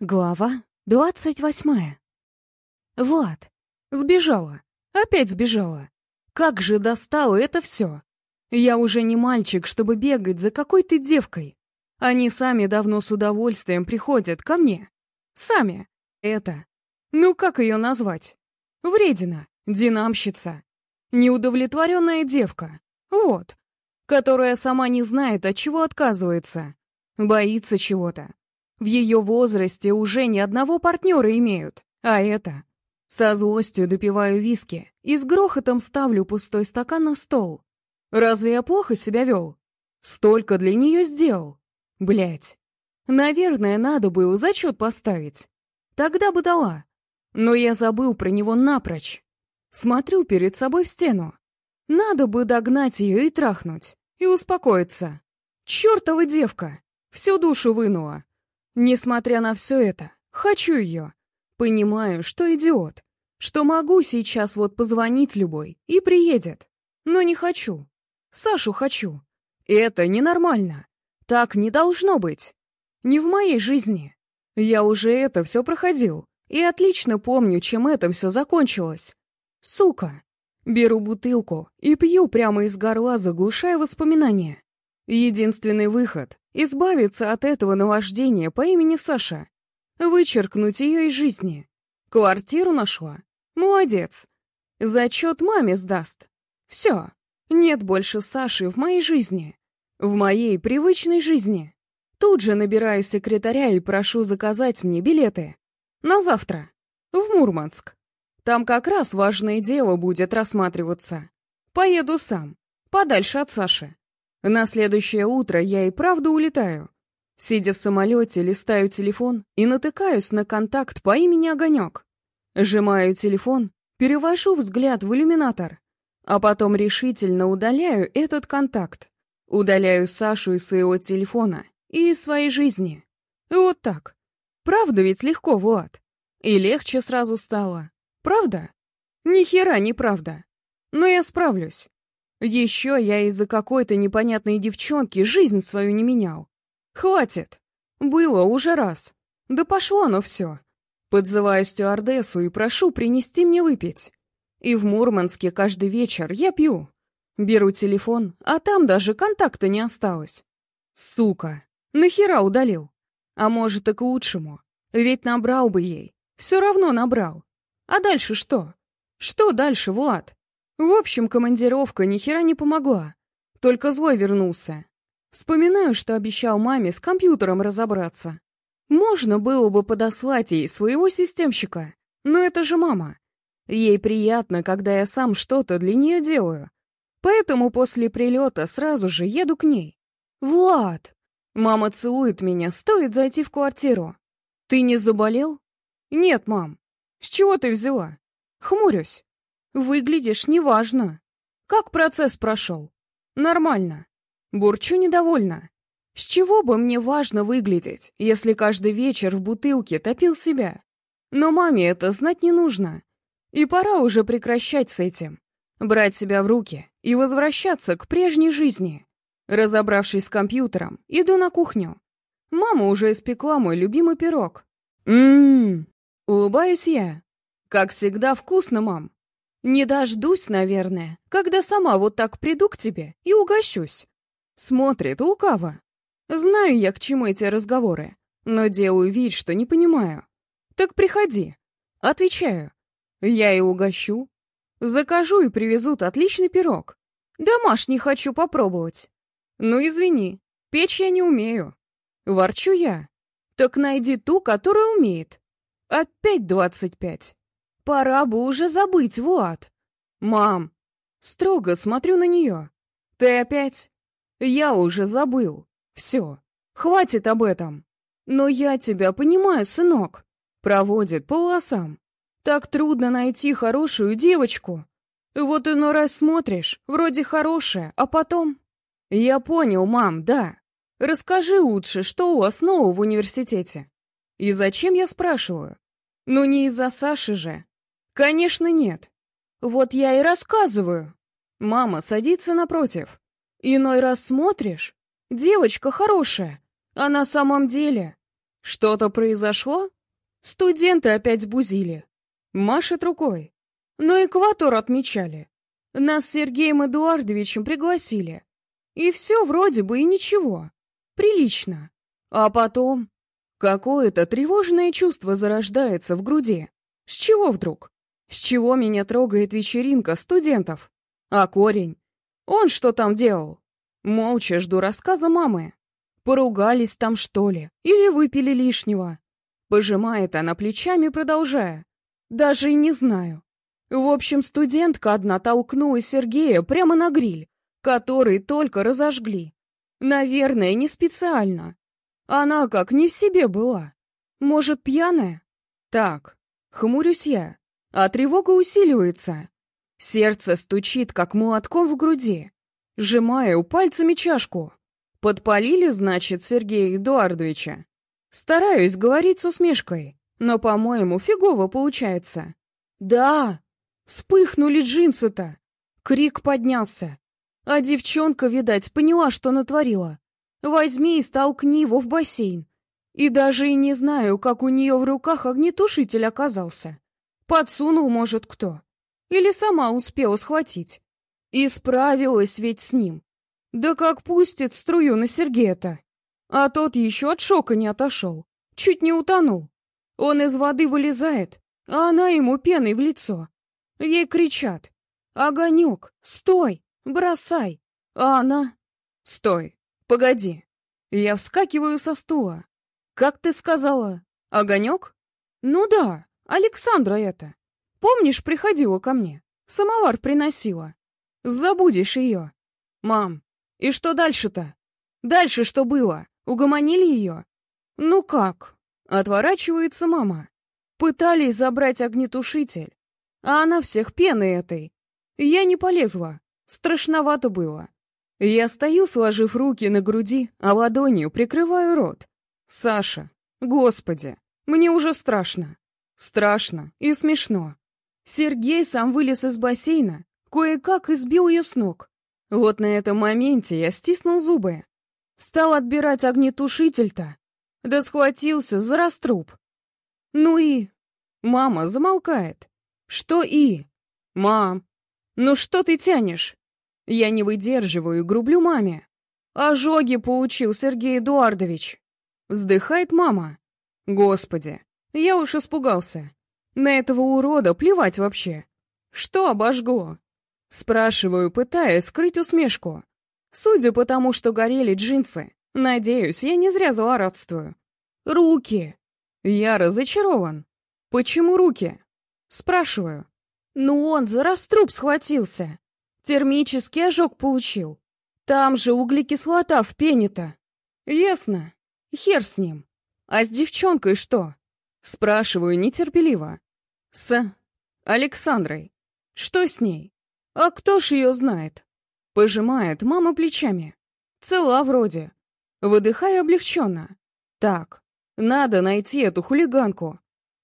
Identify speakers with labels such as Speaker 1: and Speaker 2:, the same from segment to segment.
Speaker 1: Глава двадцать восьмая. Влад. Сбежала. Опять сбежала. Как же достало это все. Я уже не мальчик, чтобы бегать за какой-то девкой. Они сами давно с удовольствием приходят ко мне. Сами. Это. Ну, как ее назвать? Вредина. Динамщица. Неудовлетворенная девка. Вот. Которая сама не знает, от чего отказывается. Боится чего-то. В ее возрасте уже ни одного партнера имеют. А это... Со злостью допиваю виски и с грохотом ставлю пустой стакан на стол. Разве я плохо себя вел? Столько для нее сделал. Блять. Наверное, надо было зачет поставить. Тогда бы дала. Но я забыл про него напрочь. Смотрю перед собой в стену. Надо бы догнать ее и трахнуть. И успокоиться. Чёртова девка! Всю душу вынула. Несмотря на все это, хочу ее. Понимаю, что идиот. Что могу сейчас вот позвонить любой и приедет. Но не хочу. Сашу хочу. Это ненормально. Так не должно быть. Не в моей жизни. Я уже это все проходил. И отлично помню, чем это все закончилось. Сука. Беру бутылку и пью прямо из горла, заглушая воспоминания. Единственный выход — избавиться от этого наваждения по имени Саша. Вычеркнуть ее из жизни. Квартиру нашла. Молодец. Зачет маме сдаст. Все. Нет больше Саши в моей жизни. В моей привычной жизни. Тут же набираю секретаря и прошу заказать мне билеты. На завтра. В Мурманск. Там как раз важное дело будет рассматриваться. Поеду сам. Подальше от Саши. На следующее утро я и правда улетаю. Сидя в самолете, листаю телефон и натыкаюсь на контакт по имени Огонек. Сжимаю телефон, перевожу взгляд в иллюминатор, а потом решительно удаляю этот контакт. Удаляю Сашу из своего телефона и из своей жизни. вот так. Правда ведь легко, Влад? И легче сразу стало. Правда? Ни хера не правда. Но я справлюсь. Еще я из-за какой-то непонятной девчонки жизнь свою не менял. Хватит. Было уже раз. Да пошло оно все. Подзываю стюардессу и прошу принести мне выпить. И в Мурманске каждый вечер я пью. Беру телефон, а там даже контакта не осталось. Сука, нахера удалил? А может и к лучшему. Ведь набрал бы ей. Все равно набрал. А дальше что? Что дальше, Влад? В общем, командировка ни хера не помогла. Только злой вернулся. Вспоминаю, что обещал маме с компьютером разобраться. Можно было бы подослать ей своего системщика, но это же мама. Ей приятно, когда я сам что-то для нее делаю. Поэтому после прилета сразу же еду к ней. «Влад!» Мама целует меня, стоит зайти в квартиру. «Ты не заболел?» «Нет, мам. С чего ты взяла?» Хмурюсь. Выглядишь неважно. Как процесс прошел? Нормально. Бурчу недовольно. С чего бы мне важно выглядеть, если каждый вечер в бутылке топил себя? Но маме это знать не нужно. И пора уже прекращать с этим. Брать себя в руки и возвращаться к прежней жизни. Разобравшись с компьютером, иду на кухню. Мама уже испекла мой любимый пирог. Ммм, улыбаюсь я. Как всегда вкусно, мам. Не дождусь, наверное, когда сама вот так приду к тебе и угощусь. Смотрит лукаво. Знаю я, к чему эти разговоры, но делаю вид, что не понимаю. Так приходи. Отвечаю. Я и угощу. Закажу и привезут отличный пирог. Домашний хочу попробовать. Ну, извини, печь я не умею. Ворчу я. Так найди ту, которая умеет. Опять двадцать пять. Пора бы уже забыть, вот. Мам, строго смотрю на нее. Ты опять? Я уже забыл. Все, хватит об этом. Но я тебя понимаю, сынок. Проводит по волосам. Так трудно найти хорошую девочку. Вот иной раз смотришь, вроде хорошая, а потом... Я понял, мам, да. Расскажи лучше, что у вас нового в университете. И зачем я спрашиваю? Ну не из-за Саши же. Конечно, нет. Вот я и рассказываю. Мама садится напротив. Иной раз смотришь. Девочка хорошая. А на самом деле... Что-то произошло? Студенты опять бузили. Машет рукой. Но экватор отмечали. Нас с Сергеем Эдуардовичем пригласили. И все вроде бы и ничего. Прилично. А потом... Какое-то тревожное чувство зарождается в груди. С чего вдруг? С чего меня трогает вечеринка студентов? А корень? Он что там делал? Молча жду рассказа мамы. Поругались там, что ли? Или выпили лишнего? Пожимает она плечами, продолжая. Даже и не знаю. В общем, студентка одна толкнула Сергея прямо на гриль, который только разожгли. Наверное, не специально. Она как не в себе была. Может, пьяная? Так, хмурюсь я, а тревога усиливается. Сердце стучит, как молотком в груди. Сжимаю пальцами чашку. Подпалили, значит, Сергея Эдуардовича. Стараюсь говорить с усмешкой, но, по-моему, фигово получается. Да, вспыхнули джинсы-то. Крик поднялся. А девчонка, видать, поняла, что натворила. Возьми и столкни его в бассейн. И даже и не знаю, как у нее в руках огнетушитель оказался. Подсунул, может, кто. Или сама успела схватить. И справилась ведь с ним. Да как пустит струю на Сергея-то? А тот еще от шока не отошел. Чуть не утонул. Он из воды вылезает, а она ему пеной в лицо. Ей кричат. «Огонек, стой! Бросай!» А она... «Стой! Погоди!» Я вскакиваю со стула. «Как ты сказала? Огонек?» «Ну да, Александра это. Помнишь, приходила ко мне? Самовар приносила. Забудешь ее. Мам, и что дальше-то? Дальше что было? Угомонили ее? Ну как? Отворачивается мама. Пытались забрать огнетушитель, а она всех пеной этой. Я не полезла. Страшновато было. Я стою, сложив руки на груди, а ладонью прикрываю рот. Саша, господи, мне уже страшно. Страшно и смешно. Сергей сам вылез из бассейна, Кое-как избил ее с ног. Вот на этом моменте я стиснул зубы. Стал отбирать огнетушитель-то. Да схватился за раструб. Ну и... Мама замолкает. Что и? Мам, ну что ты тянешь? Я не выдерживаю и грублю маме. Ожоги получил Сергей Эдуардович. Вздыхает мама. Господи, я уж испугался. На этого урода плевать вообще. Что обожгло? Спрашиваю, пытаясь скрыть усмешку. Судя по тому, что горели джинсы, надеюсь, я не зря злорадствую. Руки! Я разочарован. Почему руки? Спрашиваю. Ну он за раструб схватился. Термический ожог получил. Там же углекислота в пене-то. Ясно. Хер с ним. А с девчонкой что? Спрашиваю нетерпеливо. С Александрой. Что с ней? А кто ж ее знает? Пожимает мама плечами. Цела вроде. Выдыхая облегченно. Так, надо найти эту хулиганку.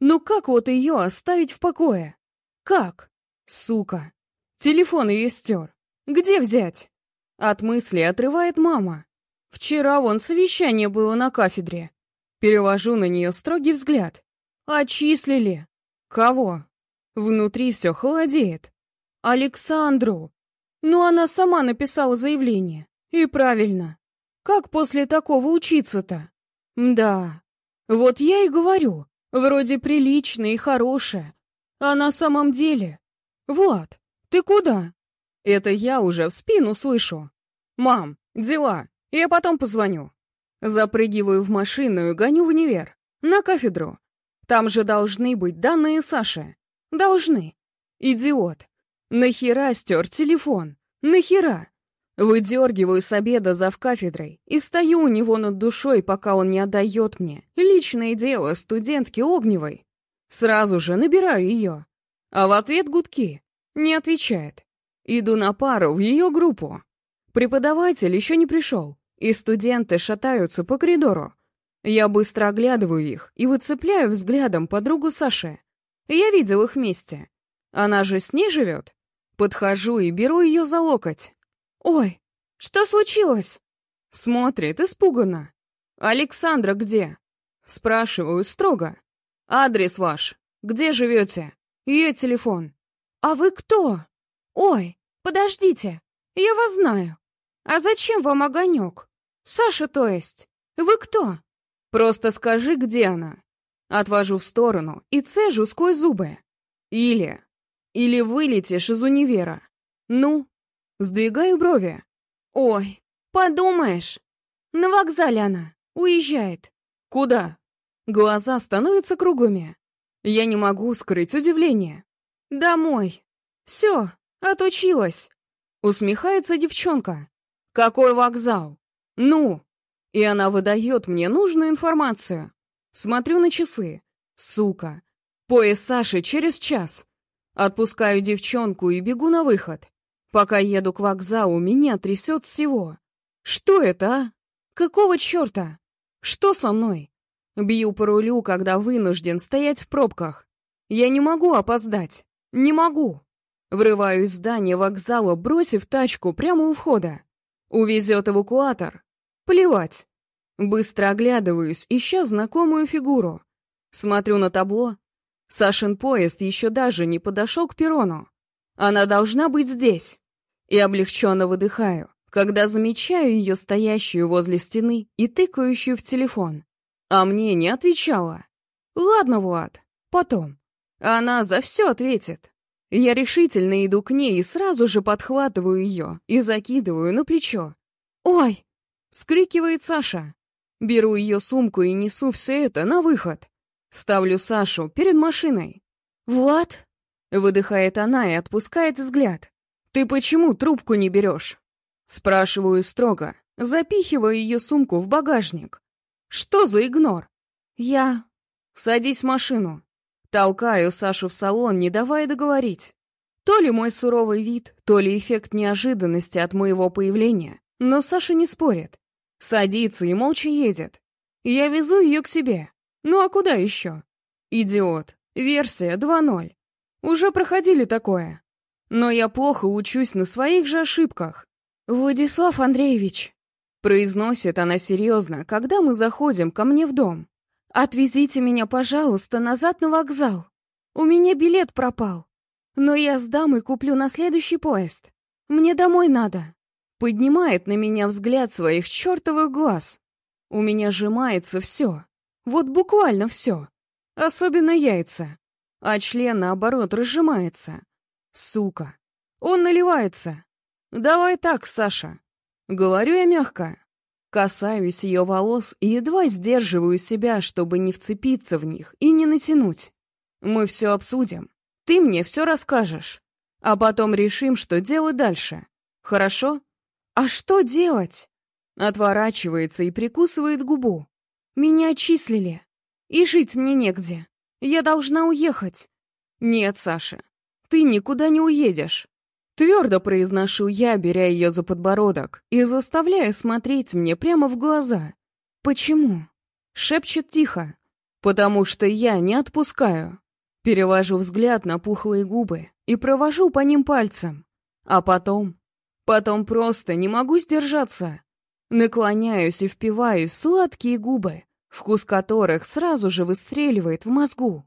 Speaker 1: Ну как вот ее оставить в покое? Как? Сука. Телефон ее стер. Где взять? От мысли отрывает мама. Вчера вон совещание было на кафедре. Перевожу на нее строгий взгляд. Отчислили. Кого? Внутри все холодеет. Александру. Ну, она сама написала заявление. И правильно. Как после такого учиться-то? Да. Вот я и говорю. Вроде приличная и хорошая. А на самом деле... Влад, ты куда? Это я уже в спину слышу. Мам, дела. Я потом позвоню. Запрыгиваю в машину и гоню в универ. На кафедру. Там же должны быть данные Саши. Должны. Идиот. Нахера стер телефон? Нахера? Выдергиваю с обеда зав кафедрой и стою у него над душой, пока он не отдает мне личное дело студентки Огневой. Сразу же набираю ее. А в ответ гудки. Не отвечает. Иду на пару в ее группу. Преподаватель еще не пришел, и студенты шатаются по коридору. Я быстро оглядываю их и выцепляю взглядом подругу Саши. Я видел их вместе. Она же с ней живет? Подхожу и беру ее за локоть. «Ой, что случилось?» Смотрит испуганно. «Александра где?» Спрашиваю строго. Адрес ваш. Где живете? Ее телефон. А вы кто? Ой, подождите. Я вас знаю. А зачем вам огонек? Саша, то есть. Вы кто? Просто скажи, где она. Отвожу в сторону и цежу сквозь зубы. Или... Или вылетишь из универа. Ну? Сдвигаю брови. Ой, подумаешь. На вокзале она. Уезжает. Куда? Глаза становятся круглыми. Я не могу скрыть удивление. Домой. Все, отучилась. Усмехается девчонка. Какой вокзал? Ну? И она выдает мне нужную информацию. Смотрю на часы. Сука. Поезд Саши через час. Отпускаю девчонку и бегу на выход. Пока еду к вокзалу, меня трясет всего. Что это, а? Какого черта? Что со мной? Бью по рулю, когда вынужден стоять в пробках. Я не могу опоздать. Не могу. Врываюсь в здание вокзала, бросив тачку прямо у входа. Увезет эвакуатор. Плевать. Быстро оглядываюсь, ища знакомую фигуру. Смотрю на табло. Сашин поезд еще даже не подошел к перрону. Она должна быть здесь. И облегченно выдыхаю, когда замечаю ее стоящую возле стены и тыкающую в телефон. А мне не отвечала. Ладно, Влад, потом. Она за все ответит. Я решительно иду к ней и сразу же подхватываю ее и закидываю на плечо. «Ой!» — скрикивает Саша. Беру ее сумку и несу все это на выход. Ставлю Сашу перед машиной. «Влад?» — выдыхает она и отпускает взгляд. «Ты почему трубку не берешь?» Спрашиваю строго, запихивая ее сумку в багажник. «Что за игнор?» «Я...» «Садись в машину». Толкаю Сашу в салон, не давая договорить. То ли мой суровый вид, то ли эффект неожиданности от моего появления. Но Саша не спорит. Садится и молча едет. Я везу ее к себе. Ну а куда еще? Идиот. Версия 2.0. Уже проходили такое. Но я плохо учусь на своих же ошибках. Владислав Андреевич, произносит она серьезно, когда мы заходим ко мне в дом. Отвезите меня, пожалуйста, назад на вокзал. У меня билет пропал. Но я сдам и куплю на следующий поезд. Мне домой надо. Поднимает на меня взгляд своих чертовых глаз. У меня сжимается все. Вот буквально все. Особенно яйца. А член, наоборот, разжимается. Сука. Он наливается. Давай так, Саша. Говорю я мягко. Касаюсь ее волос и едва сдерживаю себя, чтобы не вцепиться в них и не натянуть. Мы все обсудим. Ты мне все расскажешь. А потом решим, что делать дальше. Хорошо? А что делать? Отворачивается и прикусывает губу. Меня отчислили. И жить мне негде. Я должна уехать. Нет, Саша, ты никуда не уедешь. Твердо произношу я, беря ее за подбородок и заставляя смотреть мне прямо в глаза. «Почему?» — шепчет тихо. «Потому что я не отпускаю». Перевожу взгляд на пухлые губы и провожу по ним пальцем. А потом... Потом просто не могу сдержаться. Наклоняюсь и впиваюсь сладкие губы, вкус которых сразу же выстреливает в мозгу.